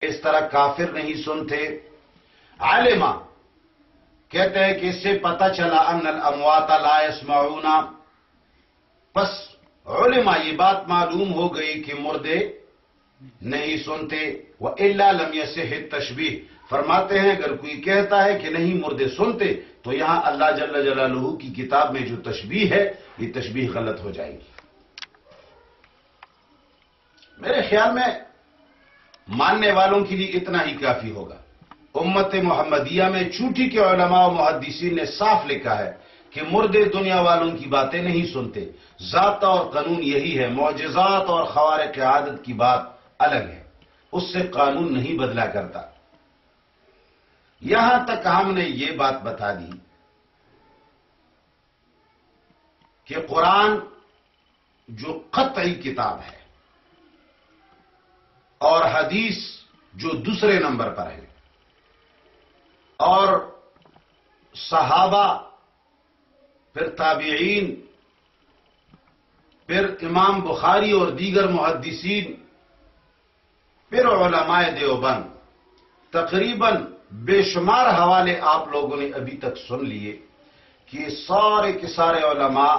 اس طرح کافر نہیں سنتے۔ عالما کہتے ہیں کہ اس سے پتہ چلا ان الاموات لا يسمعون۔ پس علماء یہ بات معلوم ہو گئی کہ مردے نہیں سنتے۔ وہ اللہ لم سے تشبیح فرماتے ہیں اگر کوئی کہتا ہے کہ نہیں مردے سنتے، تو یہاں اللہ جل جلالہ کی کتاب میں جو تشبیح ہے، یہ تشبیح غلط ہو جائے گی۔ میرے خیال میں ماننے والوں کے لیے اتنا ہی کافی ہوگا۔ امت محمدیہ میں چوٹی کے علماء و محدثین نے صاف لکھا ہے کہ مردے دنیا والوں کی باتیں نہیں سنتے۔ ذات اور قانون یہی ہے، معجزات اور خوارق عادت کی بات الگ ہے۔ اس سے قانون نہیں بدلا کرتا۔ یہاں تک ہم نے یہ بات بتا دی کہ قرآن جو قطعی کتاب ہے اور حدیث جو دوسرے نمبر پر ہے۔ اور صحابہ، پھر تابعین، پھر امام بخاری اور دیگر محدثین، پھر علماء دیوبند۔ تقریباً بے شمار حوالے آپ لوگوں نے ابھی تک سن لیے کہ سارے کے سارے علماء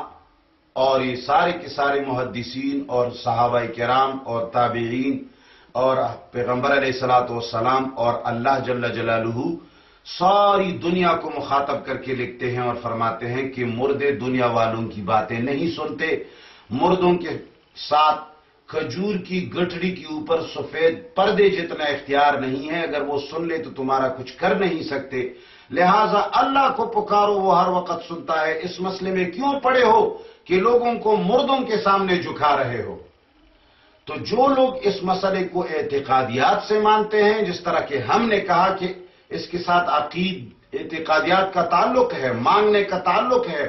اور یہ سارے کے سارے محدثین اور صحابہ کرام اور تابعین اور پیغمبر علیہ السلاۃ والسلام اور اللہ جل جلالہ ساری دنیا کو مخاطب کر کے لکھتے ہیں اور فرماتے ہیں کہ مردے دنیا والوں کی باتیں نہیں سنتے۔ مردوں کے ساتھ کھجور کی گٹڑی کے اوپر سفید پردے جتنا اختیار نہیں ہے اگر وہ سن لے تو تمہارا کچھ کر نہیں سکتے۔ لہذا اللہ کو پکارو، وہ ہر وقت سنتا ہے۔ اس مسئلے میں کیوں پڑے ہو کہ لوگوں کو مردوں کے سامنے جھکا رہے ہو؟ تو جو لوگ اس مسئلے کو اعتقادیات سے مانتے ہیں، جس طرح کہ ہم نے کہا کہ اس کے ساتھ عقید، اعتقادیات کا تعلق ہے، مانگنے کا تعلق ہے،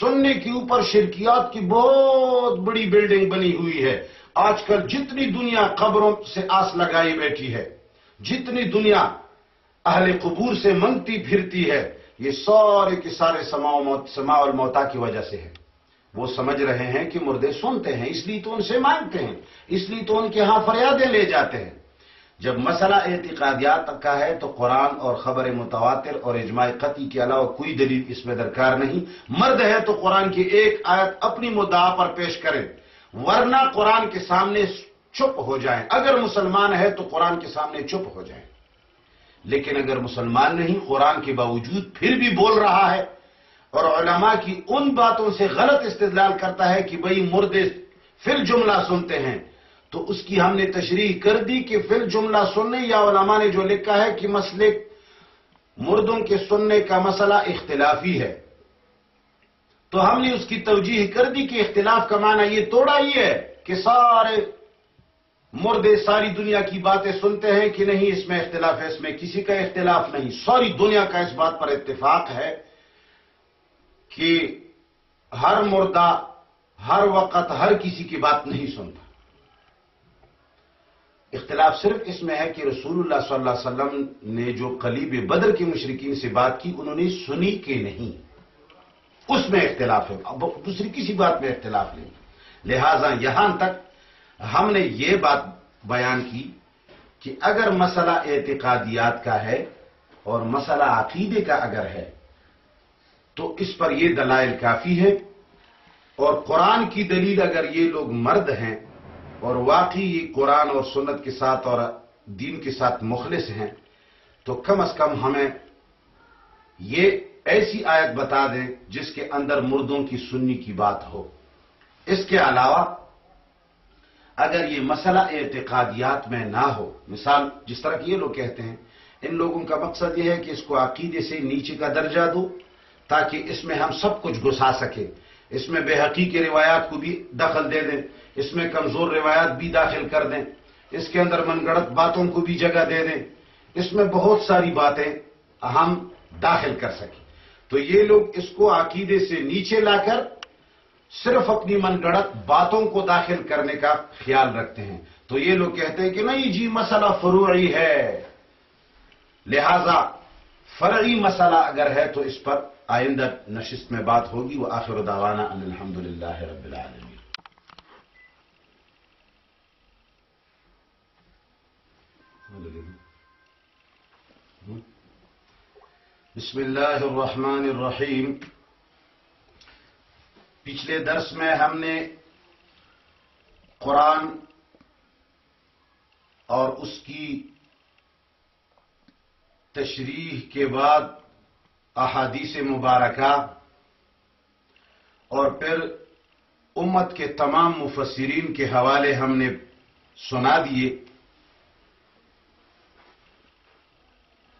سننے کے اوپر شرکیات کی بہت بڑی بلڈنگ بنی ہوئی ہے۔ آج کل جتنی دنیا قبروں سے آس لگائی بیٹھی ہے، جتنی دنیا اہل قبور سے منگتی پھرتی ہے، یہ سارے کے سارے سما الموتا کی وجہ سے ہے۔ وہ سمجھ رہے ہیں کہ مردے سنتے ہیں، اس لیے تو ان سے مانگتے ہیں، اس لیے تو ان کے ہاں فریادیں لے جاتے ہیں۔ جب مسئلہ اعتقادیات کا ہے تو قرآن اور خبر متواتر اور اجماع قطعی کے علاوہ کوئی دلیل اس میں درکار نہیں۔ مرد ہے تو قرآن کی ایک آیت اپنی مدعا پر پیش کرے ورنہ قرآن کے سامنے چپ ہو جائیں۔ اگر مسلمان ہے تو قرآن کے سامنے چپ ہو جائیں۔ لیکن اگر مسلمان نہیں، قرآن کے باوجود پھر بھی بول رہا ہے۔ اور علماء کی ان باتوں سے غلط استدلال کرتا ہے کہ بھئی مردے پھر جملہ سنتے ہیں۔ تو اس کی ہم نے تشریح کر دی کہ پھر جملہ سننے یا علماء نے جو لکھا ہے کہ مسئلے مردوں کے سننے کا مسئلہ اختلافی ہے۔ تو ہم نے اس کی توجیح کر دی کہ اختلاف کا معنی یہ توڑا ہی ہے کہ سارے مردے ساری دنیا کی باتیں سنتے ہیں کہ نہیں، اس میں اختلاف ہے، اس میں کسی کا اختلاف نہیں۔ ساری دنیا کا اس بات پر اتفاق ہے۔ کہ ہر مردہ ہر وقت ہر کسی کی بات نہیں سنتا۔ اختلاف صرف اس میں ہے کہ رسول اللہ صلی اللہ علیہ وسلم نے جو قلیب بدر کے مشرقین سے بات کی، انہوں نے سنی کہ نہیں۔ اس میں اختلاف ہے دوسری کسی بات میں اختلاف نہیں۔ لہذا یہاں تک ہم نے یہ بات بیان کی کہ اگر مسئلہ اعتقادیات کا ہے اور مسئلہ عقیدے کا اگر ہے تو اس پر یہ دلائل کافی ہے اور قرآن کی دلیل اگر یہ لوگ مرد ہیں اور واقعی یہ قرآن اور سنت کے ساتھ اور دین کے ساتھ مخلص ہیں، تو کم از کم ہمیں یہ ایسی آیت بتا دیں جس کے اندر مردوں کی سنی کی بات ہو۔ اس کے علاوہ اگر یہ مسئلہ اعتقادیات میں نہ ہو، مثال جس طرح کی یہ لوگ کہتے ہیں، ان لوگوں کا مقصد یہ ہے کہ اس کو عقیدے سے نیچے کا درجہ دو۔ تاکہ اس میں ہم سب کچھ گھسا سکیں۔ اس میں بے حقیقی روایات کو بھی دخل دے دیں۔ اس میں کمزور روایات بھی داخل کر دیں۔ اس کے اندر من گڑت باتوں کو بھی جگہ دے دیں۔ اس میں بہت ساری باتیں ہم داخل کر سکیں۔ تو یہ لوگ اس کو عقیدے سے نیچے لا کر صرف اپنی من گڑت باتوں کو داخل کرنے کا خیال رکھتے ہیں۔ تو یہ لوگ کہتے ہیں کہ نہیں جی مسئلہ فروعی ہے۔ لہذا فرعی مسئلہ اگر ہے تو اس پر آئندہ نشست میں بات ہوگی وہ آخر دعوانا ان الحمد للہ رب العالمین۔ بسم اللہ الرحمن الرحیم۔ پچھلے درس میں ہم نے قرآن اور اس کی تشریح کے بعد احادیث مبارکہ اور پھر امت کے تمام مفسرین کے حوالے ہم نے سنا دیے۔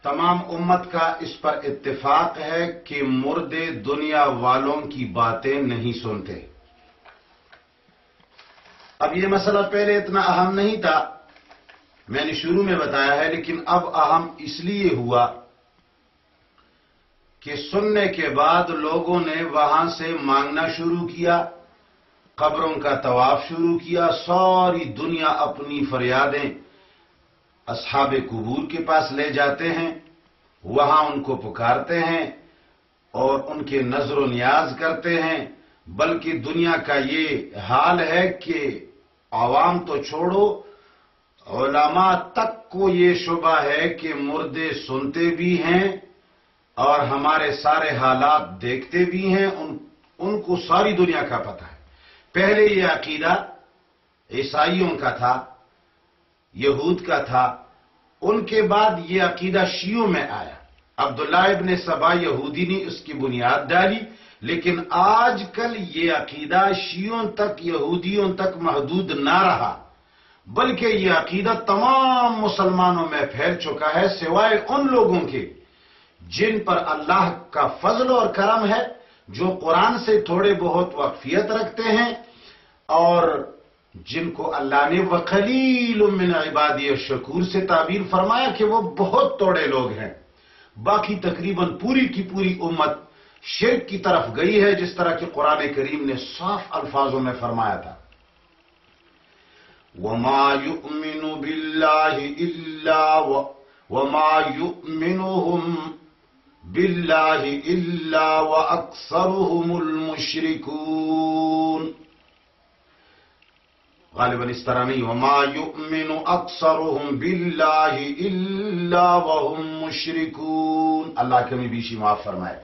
تمام امت کا اس پر اتفاق ہے کہ مردے دنیا والوں کی باتیں نہیں سنتے۔ اب یہ مسئلہ پہلے اتنا اہم نہیں تھا۔ میں نے شروع میں بتایا ہے لیکن اب اہم اس لیے ہوا کہ سننے کے بعد لوگوں نے وہاں سے مانگنا شروع کیا، قبروں کا طواف شروع کیا، ساری دنیا اپنی فریادیں اصحاب قبور کے پاس لے جاتے ہیں، وہاں ان کو پکارتے ہیں اور ان کے نظر و نیاز کرتے ہیں، بلکہ دنیا کا یہ حال ہے کہ عوام تو چھوڑو، علماء تک کو یہ شبہ ہے کہ مردے سنتے بھی ہیں اور ہمارے سارے حالات دیکھتے بھی ہیں، ان ان کو ساری دنیا کا پتہ ہے۔ پہلے یہ عقیدہ عیسائیوں کا تھا، یہود کا تھا، ان کے بعد یہ عقیدہ شیوں میں آیا۔ عبداللہ ابن سبا یہودی نے اس کی بنیاد ڈالی، لیکن آج کل یہ عقیدہ شیوں تک، یہودیوں تک محدود نہ رہا۔ بلکہ یہ عقیدہ تمام مسلمانوں میں پھیل چکا ہے، سوائے ان لوگوں کے۔ جن پر اللہ کا فضل اور کرم ہے، جو قرآن سے تھوڑے بہت وقفیت رکھتے ہیں اور جن کو اللہ نے وکلیل من عبادی شکور سے تعبیر فرمایا کہ وہ بہت توڑے لوگ ہیں۔ باقی تقریباً پوری کی پوری امت شرک کی طرف گئی ہے، جس طرح کہ قرآن کریم نے صاف الفاظوں میں فرمایا تھا۔ وما يؤمن بالله إلا و وما يؤمنهم بالله إلا وأكثرهم المشركون. غالبا اس طرح نہیں، وما يؤمن أكثرهم بالله إلا وهم مشركون. اللہ کمی بیشی معاف فرمائے۔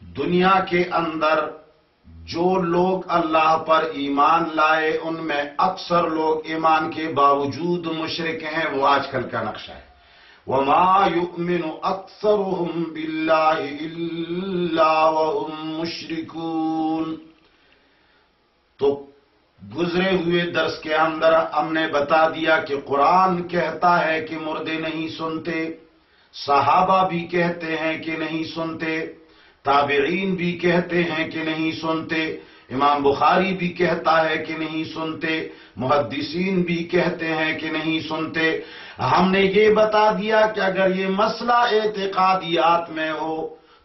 دنیا کے اندر جو لوگ اللہ پر ایمان لائے، ان میں اکثر لوگ ایمان کے باوجود مشرق ہیں، وہ آج کل کا نقشہ ہے۔ وما يؤمن اکثرهم بالله الا وهم مشركون۔ تو گزرے ہوئے درس کے اندر ہم نے بتا دیا کہ قرآن کہتا ہے کہ مردے نہیں سنتے، صحابہ بھی کہتے ہیں کہ نہیں سنتے، تابعین بھی کہتے ہیں کہ نہیں سنتے امام بخاری بھی کہتا ہے کہ نہیں سنتے، محدثین بھی کہتے ہیں کہ نہیں سنتے۔ ہم نے یہ بتا دیا کہ اگر یہ مسئلہ اعتقادیات میں ہو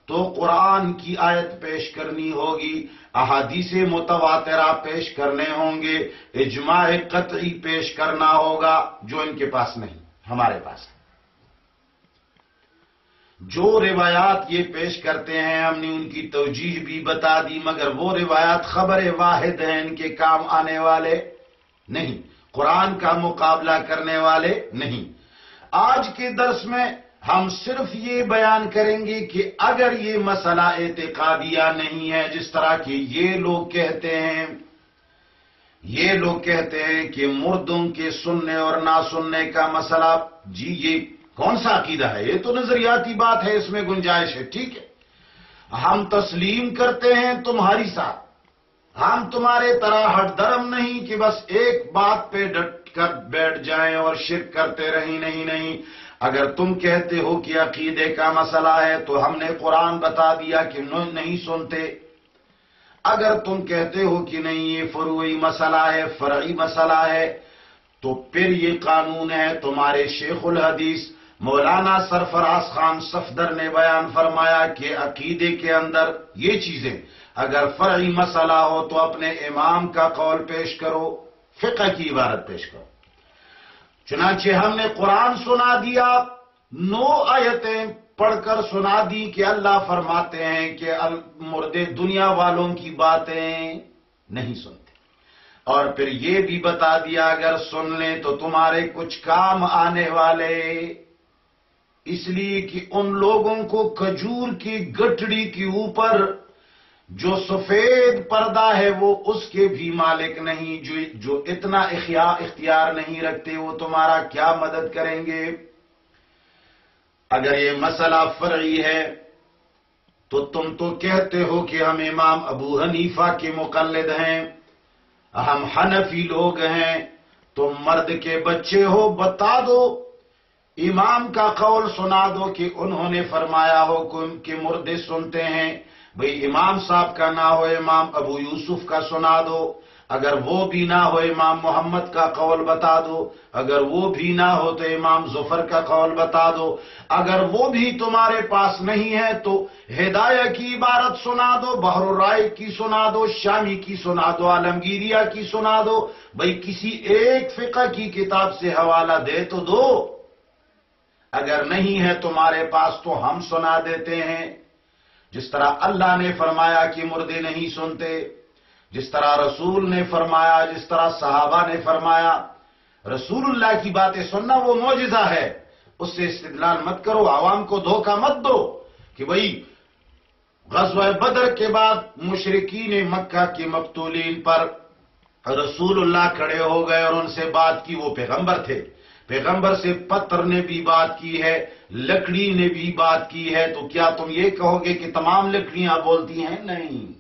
تو قرآن کی آیت پیش کرنی ہوگی، احادیث متواترہ پیش کرنے ہوں گے، اجماع قطعی پیش کرنا ہوگا، جو ان کے پاس نہیں، ہمارے پاس ہے جو روایات یہ پیش کرتے ہیں، ہم نے ان کی توجیح بھی بتا دی، مگر وہ روایات خبر واحد ہیں ان کے کام آنے والے نہیں، قرآن کا مقابلہ کرنے والے نہیں۔ آج کے درس میں ہم صرف یہ بیان کریں گے کہ اگر یہ مسئلہ اعتقادیہ نہیں ہے، جس طرح کہ یہ لوگ کہتے ہیں، یہ لوگ کہتے ہیں کہ مردوں کے سننے اور نہ سننے کا مسئلہ جی یہ کون سا عقیدہ ہے؟ یہ تو نظریاتی بات ہے، اس میں گنجائش ہے، ٹھیک ہے۔ ہم تسلیم کرتے ہیں تمہاری ساتھ۔ ہم تمہارے طرح ہٹ درم نہیں کہ بس ایک بات پہ ڈٹ کر بیٹھ جائیں اور شرک کرتے رہیں۔ نہیں نہیں۔ اگر تم کہتے ہو کہ عقیدے کا مسئلہ ہے تو ہم نے قرآن بتا دیا کہ نہیں سنتے۔ اگر تم کہتے ہو کہ نہیں، یہ فروئی مسئلہ ہے، فرعی مسئلہ ہے، تو پھر یہ قانون ہے تمہارے شیخ الحدیث۔ مولانا سرفراز خان صفدر نے بیان فرمایا کہ عقیدے کے اندر یہ چیزیں، اگر فرعی مسئلہ ہو تو اپنے امام کا قول پیش کرو، فقہ کی عبارت پیش کرو۔ چنانچہ ہم نے قرآن سنا دیا، نو آیتیں پڑھ کر سنا دی کہ اللہ فرماتے ہیں کہ مردے دنیا والوں کی باتیں نہیں سنتے۔ اور پھر یہ بھی بتا دیا، اگر سن لیں تو تمہارے کچھ کام آنے والے اس لیے کہ ان لوگوں کو کجور کی گٹڑی کے اوپر جو سفید پردہ ہے وہ اس کے بھی مالک نہیں، جو جو اتنا اختیار نہیں رکھتے، وہ تمہارا کیا مدد کریں گے؟ اگر یہ مسئلہ فرعی ہے، تو تم تو کہتے ہو کہ ہم امام ابو حنیفہ کے مقلد ہیں، ہم حنفی لوگ ہیں تم مرد کے بچے ہو، بتا دو امام کا قول سنا دو کہ انہوں نے فرمایا ہو کہ مردے سنتے ہیں۔ بھئی امام صاحب کا نہ ہو، امام ابو یوسف کا سنا دو۔ اگر وہ بھی نہ ہو، امام محمد کا قول بتا دو۔ اگر وہ بھی نہ ہو تو امام ظفر کا قول بتا دو۔ اگر وہ بھی تمہارے پاس نہیں ہے تو ہدایہ کی عبارت سنا دو، بحر رائے کی سنا دو، شامی کی سنا دو، عالمگیریہ کی سنا دو۔ بھئی کسی ایک فقہ کی کتاب سے حوالہ دے تو دو۔ اگر نہیں ہے تمہارے پاس تو ہم سنا دیتے ہیں۔ جس طرح اللہ نے فرمایا کہ مردے نہیں سنتے، جس طرح رسول نے فرمایا، جس طرح صحابہ نے فرمایا، رسول اللہ کی باتیں سننا وہ موجزہ ہے۔ اس سے استدلال مت کرو، عوام کو دھوکہ مت دو کہ بھئی غزوہ بدر کے بعد مشرقین مکہ کے مقتولین پر رسول اللہ کھڑے ہو گئے اور ان سے بات کی وہ پیغمبر تھے۔ پیغمبر سے پتر نے بھی بات کی ہے، لکڑی نے بھی بات کی ہے، تو کیا تم یہ کہو گے کہ تمام لکڑیاں بولتی ہیں؟ نہیں۔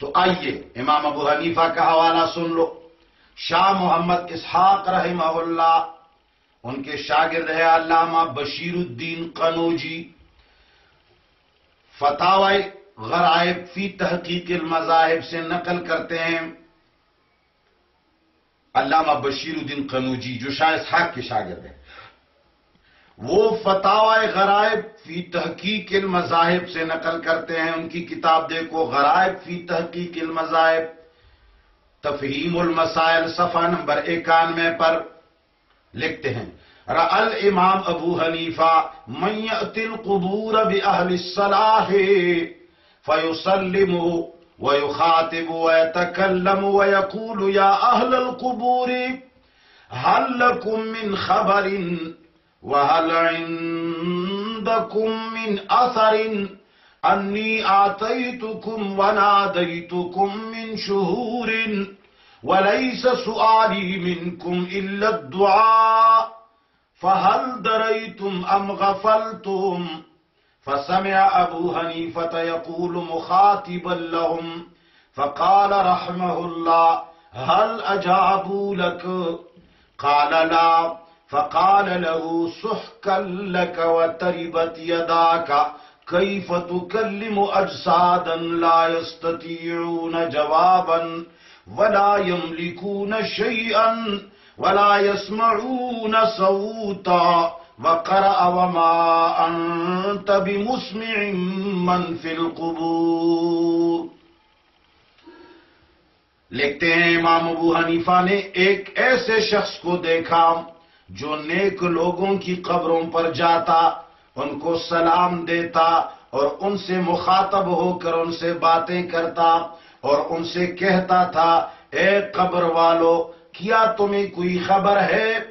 تو آئیے، امام ابو حنیفہ کا حوالہ سن لو۔ شاہ محمد اسحاق رحمہ اللہ، ان کے شاگرد ہے علامہ بشیر الدین قنوجی۔ فتح غرائب فی تحقیق المذاہب سے نقل کرتے ہیں۔ علامہ بشیر الدین قنوجی، جو شاہ اسحاق کے شاگرد ہیں۔ وہ فتح غرائب فی تحقیق المذاہب سے نقل کرتے ہیں۔ ان کی کتاب دیکھو، غرائب فی تحقیق المذاہب۔ تفہیم المسائل، صفحہ نمبر اکانوے پر لکھتے ہیں۔ رأل امام ابو حنیفہ میت القبور بی اہل الصلاح فیسلمو ويخاطب ويتكلم ويقول يا أهل القبور هل لكم من خبر وهل عندكم من أثر؟ أني آتيتكم وناديتكم من شهور وليس سؤالي منكم إلا الدعاء فهل دريتم أم غفلتم؟ فسمع أبو حنيفة يقول مخاطبا لهم فقال رحمه الله هل أجابوا لك؟ قال لا فقال له سحكا لك وتربت يداك كيف تكلم أجسادا لا يستطيعون جوابا ولا يملكون شيئا ولا يسمعون صوتا. وقرأ وما أنت بمسمع من في القبور۔ لکھتے ہیں امام ابو حنیفہ نے ایک ایسے شخص کو دیکھا جو نیک لوگوں کی قبروں پر جاتا، ان کو سلام دیتا اور ان سے مخاطب ہو کر ان سے باتیں کرتا اور ان سے کہتا تھا، اے قبر والو، کیا تمہیں کوئی خبر ہے؟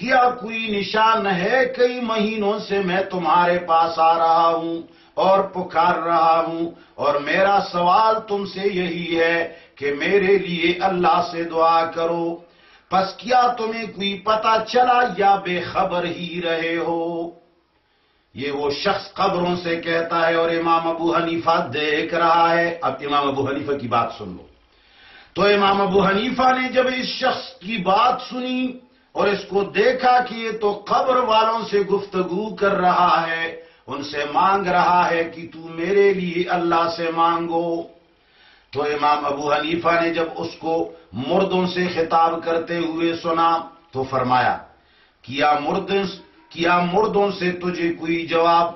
کیا کوئی نشان ہے؟ کئی مہینوں سے میں تمہارے پاس آ رہا ہوں اور پکار رہا ہوں اور میرا سوال تم سے یہی ہے کہ میرے لیے اللہ سے دعا کرو۔ پس کیا تمہیں کوئی پتا چلا یا بے خبر ہی رہے ہو؟ یہ وہ شخص قبروں سے کہتا ہے اور امام ابو حنیفہ دیکھ رہا ہے۔ اب امام ابو حنیفہ کی بات سن لو۔ تو امام ابو حنیفہ نے جب اس شخص کی بات سنی اور اس کو دیکھا کہ یہ تو قبر والوں سے گفتگو کر رہا ہے، ان سے مانگ رہا ہے کہ تو میرے لیے اللہ سے مانگو۔ تو امام ابو حنیفہ نے جب اس کو مردوں سے خطاب کرتے ہوئے سنا تو فرمایا، کیا مرد کیا مردوں سے تجھے کوئی جواب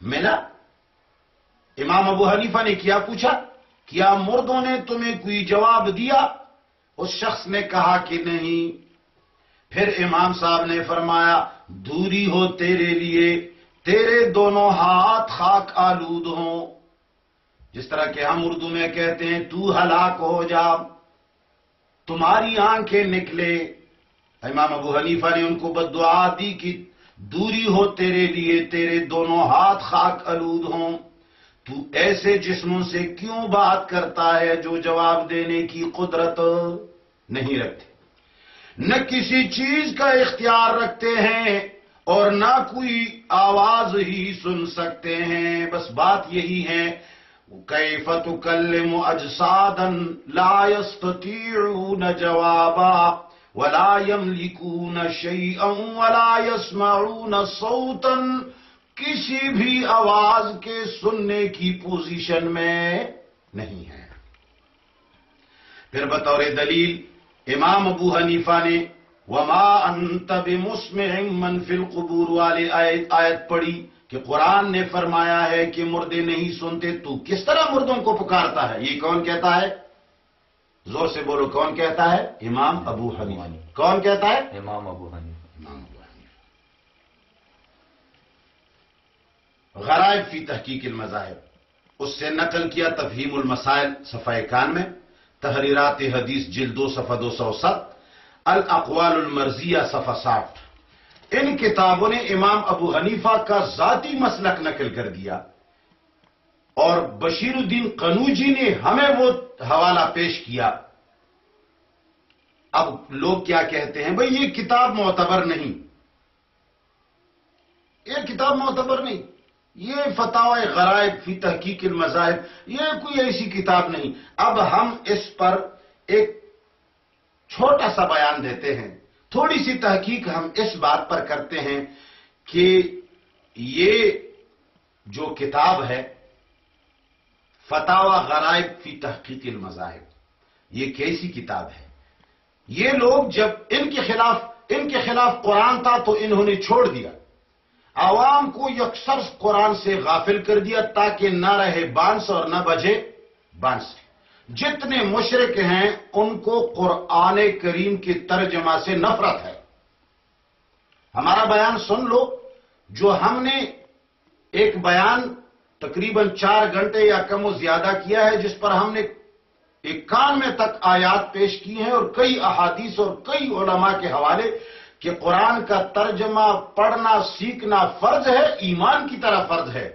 ملا؟ امام ابو حنیفہ نے کیا پوچھا؟ کیا مردوں نے تمہیں کوئی جواب دیا؟ اس شخص نے کہا کہ نہیں۔ پھر امام صاحب نے فرمایا، دوری ہو تیرے لیے، تیرے دونوں ہاتھ خاک آلود ہوں۔ جس طرح کہ ہم اردو میں کہتے ہیں، تو ہلاک ہو جا، تمہاری آنکھیں نکلے۔ امام ابو حنیفہ نے ان کو بد دعا دی کہ دوری ہو تیرے لیے، تیرے دونوں ہاتھ خاک آلود ہوں۔ تو ایسے جسموں سے کیوں بات کرتا ہے جو جواب دینے کی قدرت نہیں رکھتے؟ نہ کسی چیز کا اختیار رکھتے ہیں اور نہ کوئی آواز ہی سن سکتے ہیں۔ بس بات یہی ہے۔ کیف تکلم اجسادا لا يستطيعون جوابا ولا يملكون شيئا ولا يسمعون صوتا کسی بھی آواز کے سننے کی پوزیشن میں نہیں ہے۔ پھر بطور دلیل امام ابو حنیفہ نے وما انت بمسمع من فی القبور والے آیت پڑھی کہ قرآن نے فرمایا ہے کہ مردے نہیں سنتے تو کس طرح مردوں کو پکارتا ہے؟ یہ کون کہتا ہے؟ زور سے بولو کون کہتا ہے؟ امام ابو حنیفہ۔ کون کہتا ہے؟ امام ابو حنیفہ۔ غرائب فی تحقیق المذاہب۔ اس سے نقل کیا تفہیم المسائل صفحہ کان میں تحریرات حدیث جلد دو صفحہ دو سو ست الاقوال المرضیہ صفحہ ساٹھ۔ ان کتابوں نے امام ابو حنیفہ کا ذاتی مسلک نقل کر دیا۔ اور بشیر الدین قنوجی نے ہمیں وہ حوالہ پیش کیا۔ اب لوگ کیا کہتے ہیں؟ بھئی یہ کتاب معتبر نہیں۔ یہ کتاب معتبر نہیں۔ یہ فتح غرائب فی تحقیق المذاہب، یہ کوئی ایسی کتاب نہیں۔ اب ہم اس پر ایک چھوٹا سا بیان دیتے ہیں۔ تھوڑی سی تحقیق ہم اس بات پر کرتے ہیں کہ یہ جو کتاب ہے فتح غرائب فی تحقیق المذاہب، یہ کیسی کتاب ہے؟ یہ لوگ جب ان کے خلاف، ان کے خلاف قرآن تھا تو انہوں نے چھوڑ دیا۔ عوام کو یکسر قرآن سے غافل کر دیا تاکہ نہ رہے بانس اور نہ بجے بانس۔ جتنے مشرق ہیں، ان کو قرآن کریم کی ترجمہ سے نفرت ہے۔ ہمارا بیان سن لو۔ جو ہم نے ایک بیان تقریباً چار گھنٹے یا کم و زیادہ کیا ہے، جس پر ہم نے ایک کان میں تک آیات پیش کی ہیں اور کئی احادیث اور کئی علماء کے حوالے کہ قرآن کا ترجمہ پڑھنا سیکھنا فرض ہے، ایمان کی طرح فرض ہے،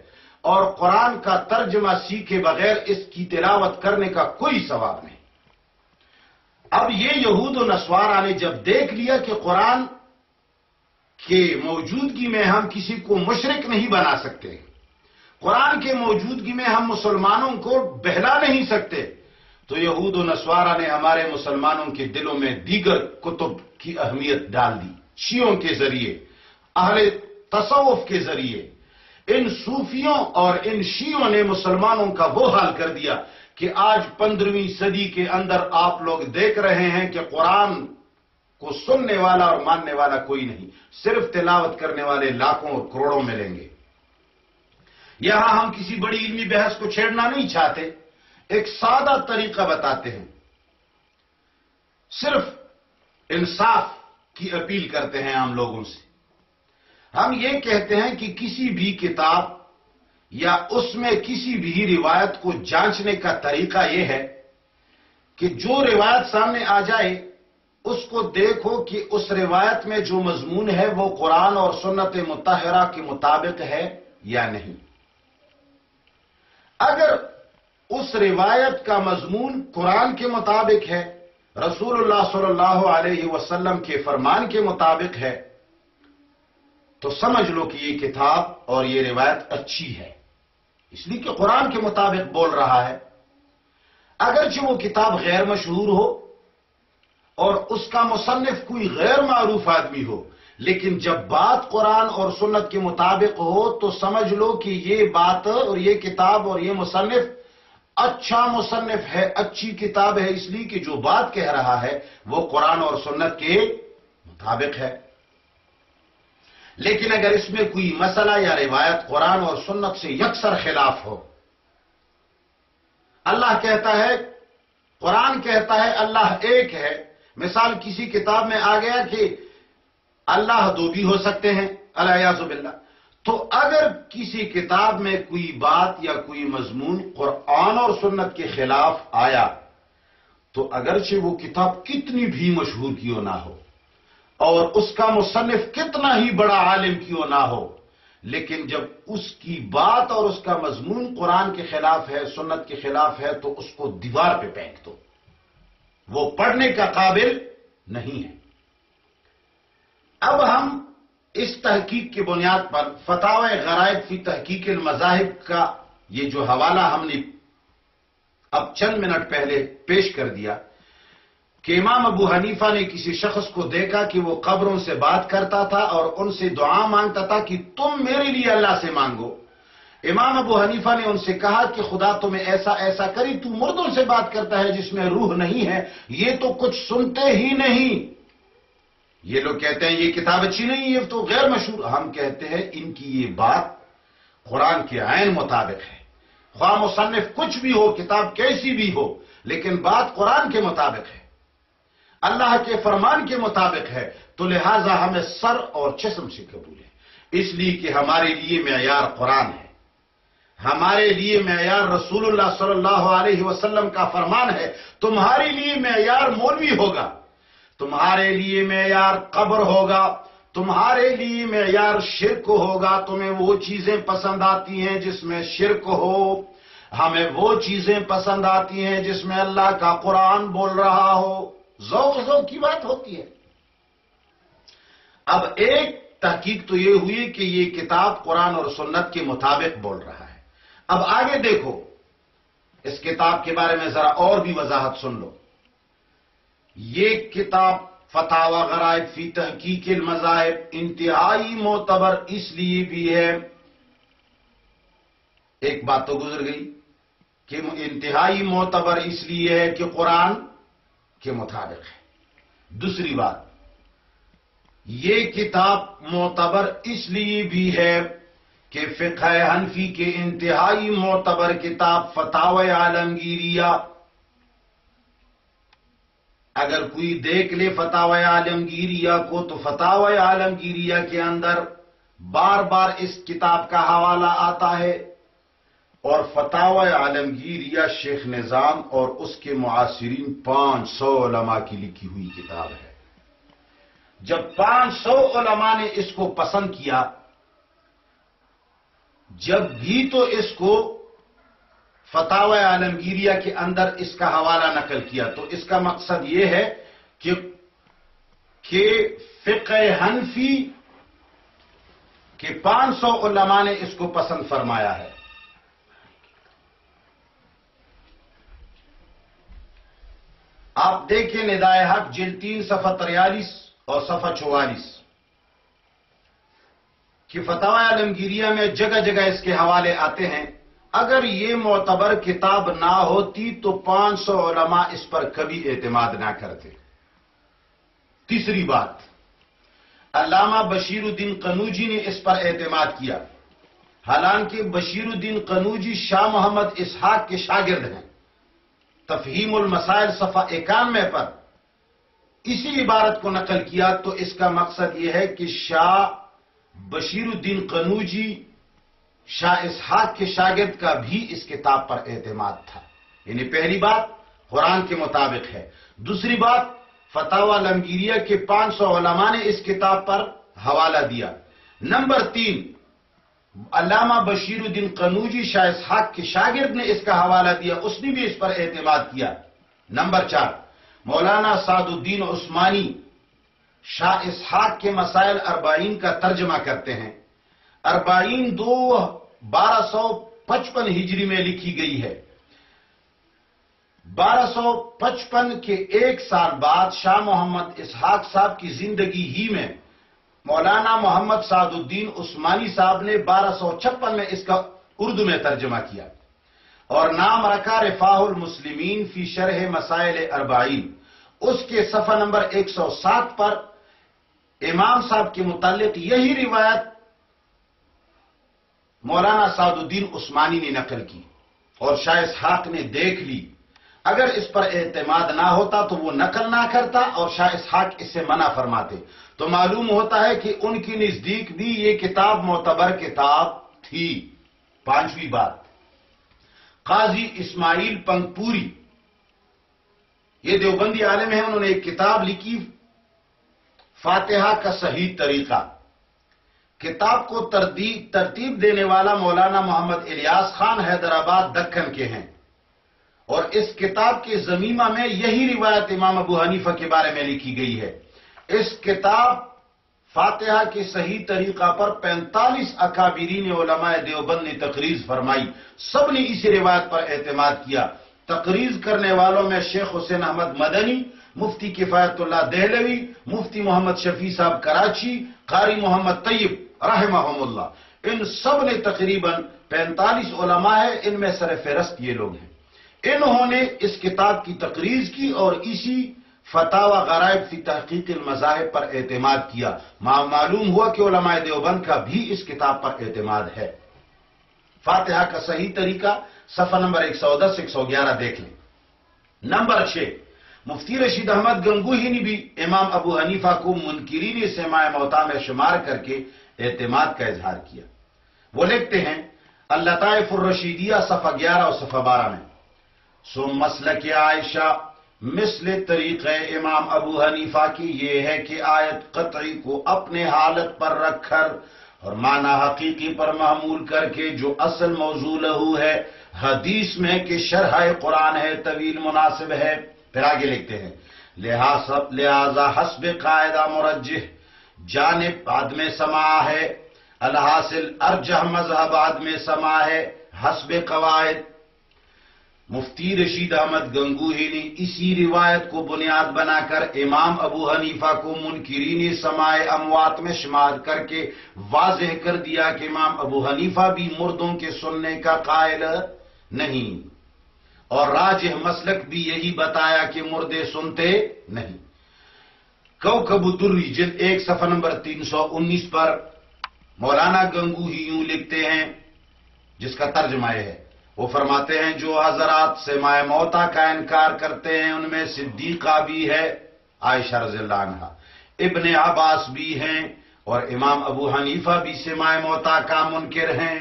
اور قرآن کا ترجمہ سیکھے بغیر اس کی تلاوت کرنے کا کوئی ثواب نہیں۔ اب یہ یہود و نسوارا نے جب دیکھ لیا کہ قرآن کے موجودگی میں ہم کسی کو مشرق نہیں بنا سکتے، قرآن کے موجودگی میں ہم مسلمانوں کو بہلا نہیں سکتے، تو یہود و نسوارا نے ہمارے مسلمانوں کے دلوں میں دیگر کتب کی اہمیت ڈال دی۔ شیوں کے ذریعے، اہل تصوف کے ذریعے۔ ان صوفیوں اور ان شیوں نے مسلمانوں کا وہ حال کر دیا کہ آج پندرہویں صدی کے اندر آپ لوگ دیکھ رہے ہیں کہ قرآن کو سننے والا اور ماننے والا کوئی نہیں، صرف تلاوت کرنے والے لاکھوں اور کروڑوں میں لیں گے۔ یہاں ہم کسی بڑی علمی بحث کو چھیڑنا نہیں چاہتے، ایک سادہ طریقہ بتاتے ہیں۔ صرف انصاف کی اپیل کرتے ہیں ہم لوگوں سے۔ ہم یہ کہتے ہیں کہ کسی بھی کتاب یا اس میں کسی بھی روایت کو جانچنے کا طریقہ یہ ہے کہ جو روایت سامنے آ جائے، اس کو دیکھو کہ اس روایت میں جو مضمون ہے وہ قرآن اور سنت متحرہ کے مطابق ہے یا نہیں۔ اگر اس روایت کا مضمون قرآن کے مطابق ہے رسول اللہ صلی اللہ علیہ وسلم کے فرمان کے مطابق ہے، تو سمجھ لو کہ یہ کتاب اور یہ روایت اچھی ہے۔ اس لیے کہ قرآن کے مطابق بول رہا ہے، اگرچہ وہ کتاب غیر مشہور ہو اور اس کا مصنف کوئی غیر معروف آدمی ہو، لیکن جب بات قرآن اور سنت کے مطابق ہو، تو سمجھ لو کہ یہ بات اور یہ کتاب اور یہ مصنف اچھا مصنف ہے، اچھی کتاب ہے، اس لیے کہ جو بات کہہ رہا ہے، وہ قرآن اور سنت کے مطابق ہے۔ لیکن اگر اس میں کوئی مسئلہ یا روایت قرآن اور سنت سے یکسر خلاف ہو، اللہ کہتا ہے، قرآن کہتا ہے، اللہ ایک ہے۔ مثال کسی کتاب میں آ گیا کہ اللہ دو بھی ہو سکتے ہیں اللہ اللہ تو اگر کسی کتاب میں کوئی بات یا کوئی مضمون قرآن اور سنت کے خلاف آیا، تو اگرچہ وہ کتاب کتنی بھی مشہور کیوں نہ ہو اور اس کا مصنف کتنا ہی بڑا عالم کیوں نہ ہو، لیکن جب اس کی بات اور اس کا مضمون قرآن کے خلاف ہے، سنت کے خلاف ہے، تو اس کو دیوار پہ پھینک دو۔ وہ پڑھنے کا قابل نہیں ہے۔ اب ہم اس تحقیق کی بنیاد پر فتح غرائب فی تحقیق المذاہب کا یہ جو حوالہ ہم نے اب چند منٹ پہلے پیش کر دیا کہ امام ابو حنیفہ نے کسی شخص کو دیکھا کہ وہ قبروں سے بات کرتا تھا اور ان سے دعا مانگتا تھا کہ تم میرے لیے اللہ سے مانگو۔ امام ابو حنیفہ نے ان سے کہا کہ خدا تمہیں ایسا ایسا کری تو مردوں سے بات کرتا ہے جس میں روح نہیں ہے، یہ تو کچھ سنتے ہی نہیں۔ یہ لوگ کہتے ہیں یہ کتاب اچھی نہیں یہ تو غیر مشہور۔ ہم کہتے ہیں ان کی یہ بات قرآن کے عین مطابق ہے۔ خواہ مصنف کچھ بھی ہو، کتاب کیسی بھی ہو، لیکن بات قرآن کے مطابق ہے۔ اللہ کے فرمان کے مطابق ہے۔ تو لہذا ہمیں سر اور چشم سے قبول ہے۔ اس لیے کہ ہمارے لیے معیار قرآن ہے۔ ہمارے لیے معیار رسول اللہ صلی اللہ علیہ وسلم کا فرمان ہے۔ تمہارے لیے معیار مولوی ہوگا۔ تمہارے لیے معیار قبر ہوگا، تمہارے لیے معیار شرک ہوگا، تمہیں وہ چیزیں پسند آتی ہیں جس میں شرک ہو۔ ہمیں وہ چیزیں پسند آتی ہیں جس میں اللہ کا قرآن بول رہا ہو۔ ذوق ذوق کی بات ہوتی ہے۔ اب ایک تحقیق تو یہ ہوئی کہ یہ کتاب قرآن اور سنت کے مطابق بول رہا ہے۔ اب آگے دیکھو، اس کتاب کے بارے میں ذرا اور بھی وضاحت سن لو۔ یہ کتاب فتح غرائب فی تحقیق المذاہب انتہائی معتبر اس لیے بھی ہے۔ ایک بات تو گزر گئی کہ انتہائی معتبر اس لیے ہے کہ قرآن کے مطابق ہے۔ دوسری بات، یہ کتاب معتبر اس لیے بھی ہے کہ فقہ حنفی کے انتہائی معتبر کتاب فتح عالمگیریہ اگر کوئی دیکھ لے فتح عالمگیریہ کو، تو فتح عالمگیریہ کے اندر بار بار اس کتاب کا حوالہ آتا ہے اور فتح عالمگیر یا شیخ نظام اور اس کے معاصرین پانچ سو علماء کی لکھی ہوئی کتاب ہے۔ جب پانچ سو علماء نے اس کو پسند کیا، جب بھی تو اس کو فتح عالمگیریا کے اندر اس کا حوالہ نقل کیا۔ تو اس کا مقصد یہ ہے کہ کہ فقہ حنفی کے پانچ سو علماء نے اس کو پسند فرمایا ہے۔ آپ دیکھیں ندائے حق جل تین، صفحہ تریالیس اور صفحہ چوالیس۔ کہ فتح عالمگیریا میں جگہ جگہ اس کے حوالے آتے ہیں۔ اگر یہ معتبر کتاب نہ ہوتی تو پانچ سو علماء اس پر کبھی اعتماد نہ کرتے۔ تیسری بات، علامہ بشیر الدین قنوجی نے اس پر اعتماد کیا۔ حالانکہ بشیر الدین قنوجی شاہ محمد اسحاق کے شاگرد ہیں۔ تفہیم المسائل صفحہ اکانوے پر۔ اسی عبارت کو نقل کیا تو اس کا مقصد یہ ہے کہ شاہ بشیر الدین قنوجی شاہ اسحاق کے شاگرد کا بھی اس کتاب پر اعتماد تھا۔ یعنی پہلی بات قرآن کے مطابق ہے۔ دوسری بات فتح لمگیریا کے پانچ سو علماء نے اس کتاب پر حوالہ دیا۔ نمبر تین، علامہ بشیر الدین قنوجی شاہ اسحاق کے شاگرد نے اس کا حوالہ دیا۔ اس نے بھی اس پر اعتماد کیا۔ نمبر چار، مولانا سعد الدین عثمانی شاہ اسحاق کے مسائل اربعین کا ترجمہ کرتے ہیں۔ اربعین دو بارہ سو پچپن ہجری میں لکھی گئی ہے۔ بارہ سو پچپن کے ایک سال بعد شاہ محمد اسحاق صاحب کی زندگی ہی میں مولانا محمد سعد الدین عثمانی صاحب نے بارہ سو چھپن میں اس کا اردو میں ترجمہ کیا۔ اور نام رکھا رفاہ المسلمین فی شرح مسائل اربعین۔ اس کے صفحہ نمبر ایک سو سات پر امام صاحب کے متعلق یہی روایت مولانا سعد الدین عثمانی نے نقل کی اور شاہ اسحاق نے دیکھ لی۔ اگر اس پر اعتماد نہ ہوتا تو وہ نقل نہ کرتا اور شاہ اسحاق اس سے منع فرماتے۔ تو معلوم ہوتا ہے کہ ان کی نزدیک بھی یہ کتاب معتبر کتاب تھی۔ پانچویں بات۔ قاضی اسماعیل پنگپوری۔ یہ دیوبندی عالم ہیں، انہوں نے ایک کتاب لکھی۔ فاتحہ کا صحیح طریقہ۔ کتاب کو ترتیب دینے والا مولانا محمد الیاس خان حیدرآباد دکن کے ہیں۔ اور اس کتاب کے زمیمہ میں یہی روایت امام ابو حنیفہ کے بارے میں لکھی گئی ہے۔ اس کتاب فاتحہ کے صحیح طریقہ پر پینتالیس اکابرین علماء دیوبند نے تقریض فرمائی۔ سب نے اسی روایت پر اعتماد کیا۔ تقریض کرنے والوں میں شیخ حسین احمد مدنی، مفتی کفایت اللہ دہلوی، مفتی محمد شفیع صاحب کراچی، قاری محمد طیب رحمہم اللہ۔ ان سب نے تقریباً پینتالیس علماء ہے ان میں سر فہرست یہ لوگ ہیں۔ انہوں نے اس کتاب کی تقریر کی اور اسی فتح غرائب فی تحقیق المذاہب پر اعتماد کیا۔ معلوم ہوا کہ علماء دیوبند کا بھی اس کتاب پر اعتماد ہے۔ فاتحہ کا صحیح طریقہ، صفحہ نمبر ایک سو دس، ایک سو گیارہ دیکھ لیں۔ نمبر چھ، مفتی رشید احمد گنگوہی نے بھی امام ابو حنیفہ کو منکرین سماع موتا میں شمار کر کے اعتماد کا اظہار کیا۔ وہ لکھتے ہیں اللہ طائف الرشیدیہ صفحہ گیارہ اور صفحہ بارہ میں۔ سو مسلک عائشہ، مثل طریقہ امام ابو حنیفہ کی یہ ہے کہ آیت قطعی کو اپنے حالت پر رکھ کر اور معنی حقیقی پر معمول کر کے جو اصل موضوع لہو ہے، حدیث میں کہ شرح قرآن ہے، طویل مناسب ہے۔ پھر آگے لکھتے ہیں لہذا حسب قاعدہ مرجح جانب آدم سما ہے، الحاصل ارجح مذہب آدم سما ہے، حسب قواعد۔ مفتی رشید احمد گنگوہی نے اسی روایت کو بنیاد بنا کر امام ابو حنیفہ کو منکرین سمائے اموات میں شمار کر کے واضح کر دیا کہ امام ابو حنیفہ بھی مردوں کے سننے کا قائل نہیں۔ اور راج مسلک بھی یہی بتایا کہ مردے سنتے نہیں۔ کو کبوتری جلد ایک صفحہ نمبر تین سو انیس پر مولانا گنگو ہی یوں لکھتے ہیں، جس کا ترجمہ ہے۔ وہ فرماتے ہیں، جو حضرات سے مائے موتا کا انکار کرتے ہیں، ان میں صدیقہ بھی ہے، عائشہ رضی اللہ عنہ۔ ابن عباس بھی ہیں، اور امام ابو حنیفہ بھی سے مائے موتا کا منکر ہیں۔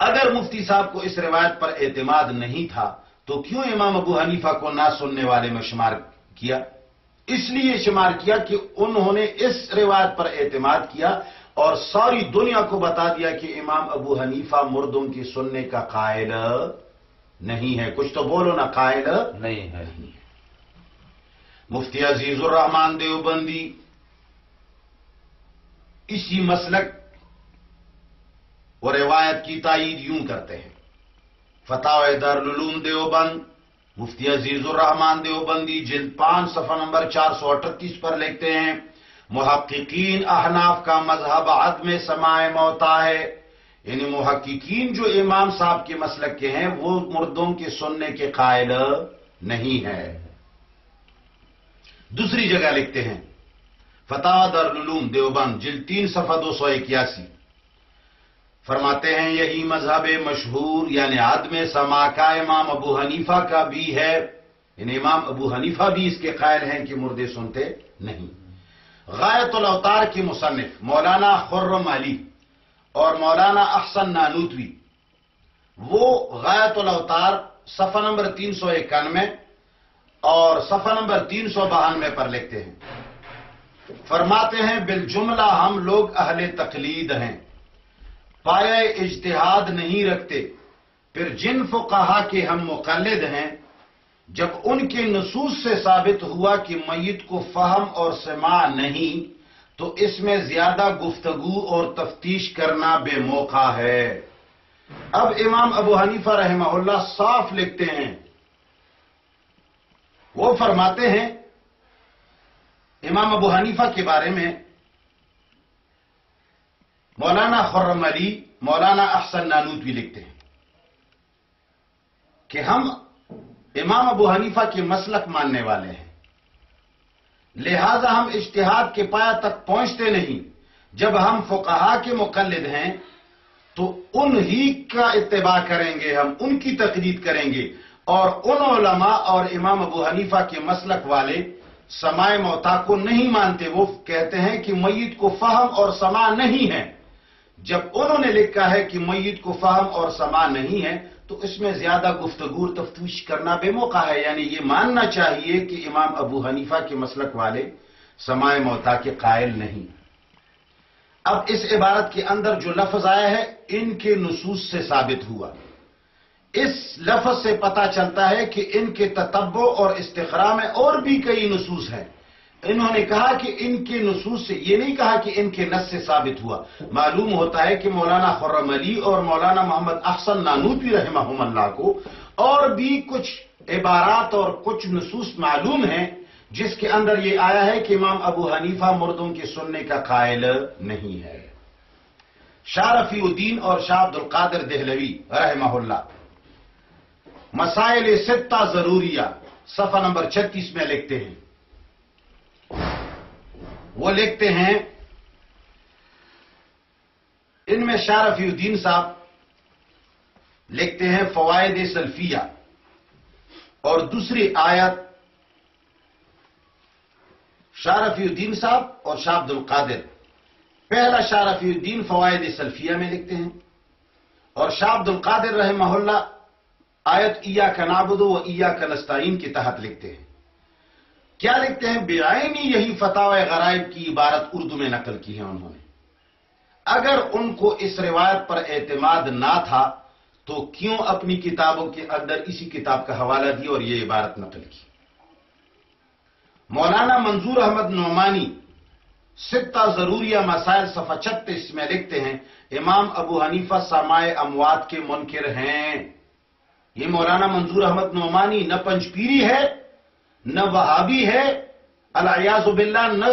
اگر مفتی صاحب کو اس روایت پر اعتماد نہیں تھا، تو کیوں امام ابو حنیفہ کو نہ سننے والے میں شمار کیا۔ اس لیے شمار کیا کہ انہوں نے اس روایت پر اعتماد کیا اور ساری دنیا کو بتا دیا کہ امام ابو حنیفہ مردوں کی سننے کا قائل نہیں ہے۔ کچھ تو بولو نا، قائل نہیں ہے۔ مفتی عزیز الرحمان دیوبندی، اسی مسلک اور روایت کی تائید یوں کرتے ہیں۔ فتح دارالعلوم دیوبند مفتی عزیز الرحمان دیوبندی جلد پانچ، صفحہ نمبر چار سو اٹھتیس پر لکھتے ہیں، محققین احناف کا مذہب عدم سماع موتا ہے۔ یعنی محققین جو امام صاحب کے مسلک کے ہیں، وہ مردوں کے سننے کے قائل نہیں ہے۔ دوسری جگہ لکھتے ہیں، فتح درالعلوم دیوبند، جلد تین، صفحہ دو سو اکیاسی۔ فرماتے ہیں یہی مذہب مشہور یعنی عدم سما کا امام ابو حنیفہ کا بھی ہے۔ یعنی امام ابو حنیفہ بھی اس کے قائل ہیں کہ مردے سنتے نہیں۔ غایت الاوتار کی مصنف مولانا خرم علی اور مولانا احسن نانوتوی وہ غایت الاوتار صفحہ نمبر تین سو اکانوے اور صفحہ نمبر تین سو بہانوے پر لکھتے ہیں۔ فرماتے ہیں، بالجملہ ہم لوگ اہل تقلید ہیں۔ پایا اجتہاد نہیں رکھتے۔ پھر جن فقہا کے ہم مقلد ہیں، جب ان کے نصوص سے ثابت ہوا کہ میت کو فہم اور سما نہیں، تو اس میں زیادہ گفتگو اور تفتیش کرنا بے موقع ہے۔ اب امام ابو حنیفہ رحمہ اللہ صاف لکھتے ہیں۔ وہ فرماتے ہیں، امام ابو حنیفہ کے بارے میں مولانا خرم علی مولانا احسن نانوت بھی لکھتے ہیں کہ ہم امام ابو حنیفہ کے مسلک ماننے والے ہیں لہذا ہم اشتہاد کے پایا تک پہنچتے نہیں جب ہم فقہا کے مقلد ہیں تو ان ہی کا اتباع کریں گے، ہم ان کی تقلید کریں گے۔ اور ان علماء اور امام ابو حنیفہ کے مسلک والے سمائے موتا کو نہیں مانتے، وہ کہتے ہیں کہ میت کو فہم اور سما نہیں ہے۔ جب انہوں نے لکھا ہے کہ میت کو فہم اور سما نہیں ہے، تو اس میں زیادہ گفتگو تفتوش کرنا بے موقع ہے۔ یعنی یہ ماننا چاہیے کہ امام ابو حنیفہ کے مسلک والے سمائے موتا کے قائل نہیں۔ اب اس عبارت کے اندر جو لفظ آیا ہے، ان کے نصوص سے ثابت ہوا۔ اس لفظ سے پتا چلتا ہے کہ ان کے تتبع اور استخرا میں اور بھی کئی نصوص ہیں۔ انہوں نے کہا کہ ان کے نصوص سے یہ نہیں کہا کہ ان کے نس سے ثابت ہوا۔ معلوم ہوتا ہے کہ مولانا خرم علی اور مولانا محمد احسن نانوپی رحمہ اللہ کو اور بھی کچھ عبارات اور کچھ نصوص معلوم ہیں، جس کے اندر یہ آیا ہے کہ امام ابو حنیفہ مردوں کے سننے کا قائل نہیں ہے۔ شاہ رفیع الدین اور شاہ عبد القادر دہلوی رحمہ اللہ۔ مسائل ستہ ضروریہ، صفحہ نمبر چھتیس میں لکھتے ہیں۔ وہ لکھتے ہیں، ان میں شاہ رفیع الدین صاحب لکھتے ہیں، فوائد سلفیہ۔ اور دوسری آیت شاہ رفیع الدین صاحب اور شاہ عبد القادر۔ پہلا شاہ رفیع الدین فوائد سلفیہ میں لکھتے ہیں۔ اور شاہ عبد القادر رحمہ اللہ آیت ایا کا نابد و ایا کا نستعین کے تحت لکھتے ہیں۔ کیا لکھتے ہیں؟ بے یہی فتح غرائب کی عبارت اردو میں نقل کی ہے انہوں نے۔ اگر ان کو اس روایت پر اعتماد نہ تھا، تو کیوں اپنی کتابوں کے اندر اسی کتاب کا حوالہ دیا اور یہ عبارت نقل کی؟ مولانا منظور احمد نعمانی ستہ ضروریہ مسائل صفحہ چھتیس میں لکھتے ہیں، امام ابو حنیفہ سامائے اموات کے منکر ہیں۔ یہ مولانا منظور احمد نعمانی نہ پنچ پیری ہے نہ وہابی ہے الیاز باللہ، نہ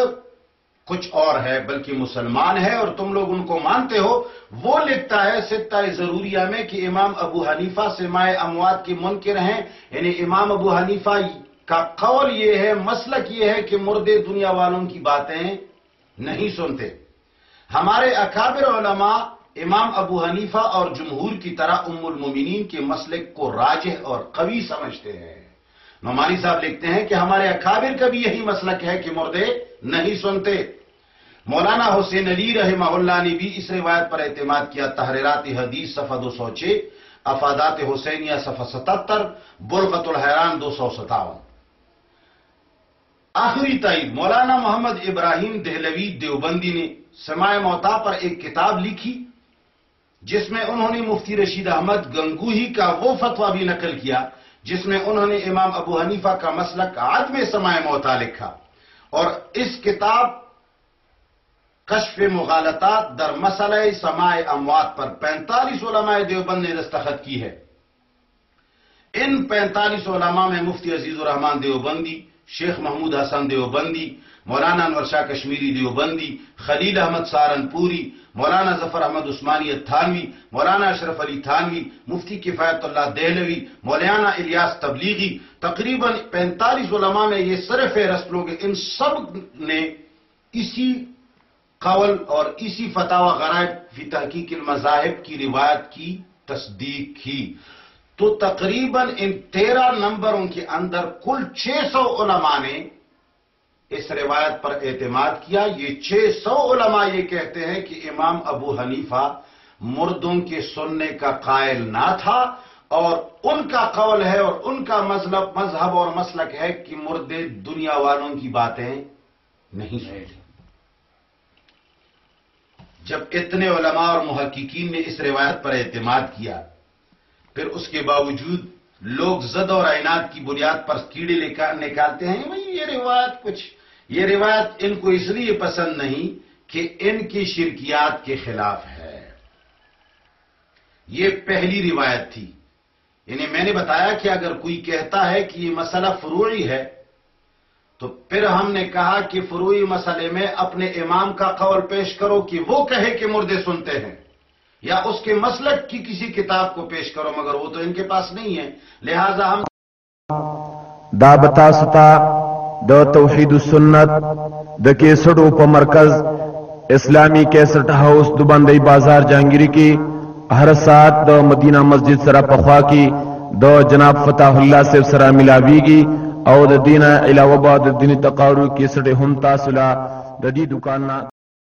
کچھ اور ہے، بلکہ مسلمان ہے اور تم لوگ ان کو مانتے ہو۔ وہ لکھتا ہے ستہ ضروریہ میں کہ امام ابو حنیفہ سے اموات کے منکر ہیں۔ یعنی امام ابو حنیفہ کا قول یہ ہے، مسلک یہ ہے کہ مردے دنیا والوں کی باتیں نہیں سنتے۔ ہمارے اکابر علماء امام ابو حنیفہ اور جمہور کی طرح ام المومنین کے مسلک کو راجح اور قوی سمجھتے ہیں۔ نعمانی صاحب لکھتے ہیں کہ ہمارے اکابر کا بھی یہی مسلک ہے کہ مردے نہیں سنتے۔ مولانا حسین علی رحمہ اللہ نے بھی اس روایت پر اعتماد کیا، تحریرات حدیث صفحہ دو سو چھ، افادات حسینیہ صفحہ ستتر بلغت الحیران دو سو ستاون۔ آخری تائید، مولانا محمد ابراہیم دہلوی دیوبندی نے سماع موتا پر ایک کتاب لکھی، جس میں انہوں نے مفتی رشید احمد گنگوہی کا وہ فتوہ بھی نقل کیا۔ جس میں انہوں نے امام ابو حنیفہ کا مسلک عدم سماع موتا لکھا اور اس کتاب کشف مغالطات در مسئلہ سماع اموات پر پینتالیس علماء دیوبند نے دستخط کی ہے۔ ان پینتالیس علماء میں مفتی عزیز الرحمان دیوبندی، شیخ محمود حسن دیوبندی مولانا انور شاہ کشمیری دیوبندی، خلیل احمد سہارنپوری مولانا ظفر احمد عثمانی تھانوی مولانا اشرف علی تھانوی، مفتی کفایت اللہ دہلوی، مولانا الیاس تبلیغی، تقریباً پینتالیس علماء میں یہ صرف رست لوگ ان سب نے اسی قول اور اسی فتح غرائب فی تحقیق المذاہب کی روایت کی تصدیق کی۔ تو تقریباً ان تیرہ نمبروں کے اندر کل چھ سو علماء نے اس روایت پر اعتماد کیا، یہ چھ سو علماء یہ کہتے ہیں کہ امام ابو حنیفہ مردوں کے سننے کا قائل نہ تھا اور ان کا قول ہے اور ان کا مذہب مذہب اور مسلک ہے کہ مردے دنیا والوں کی باتیں نہیں سنتے۔ جب اتنے علماء اور محققین نے اس روایت پر اعتماد کیا، پھر اس کے باوجود لوگ زد اور عینات کی بنیاد پر کیڑے نکالتے ہیں یہ روایت کچھ یہ روایت ان کو اس لیے پسند نہیں کہ ان کی شرکیات کے خلاف ہے۔ یہ پہلی روایت تھی۔ انہیں میں نے بتایا کہ اگر کوئی کہتا ہے کہ یہ مسئلہ فروعی ہے، تو پھر ہم نے کہا کہ فروعی مسئلے میں اپنے امام کا قول پیش کرو کہ وہ کہے کہ مردے سنتے ہیں، یا اس کے مسلک کی کسی کتاب کو پیش کرو، مگر وہ تو ان کے پاس نہیں ہے۔ لہذا ہم دا بتا ستا د توحید السنت د کیسټو په مرکز اسلامی کیسټ هاوس دوبندی بازار جهانگیری کې هر سات د مدینہ مسجد سره پخوا کې د جناب فتح الله صاحب سره ملاویږي او د دینه علاوه د دینی تقارو کیسټ هم تاسو لا د دې دکان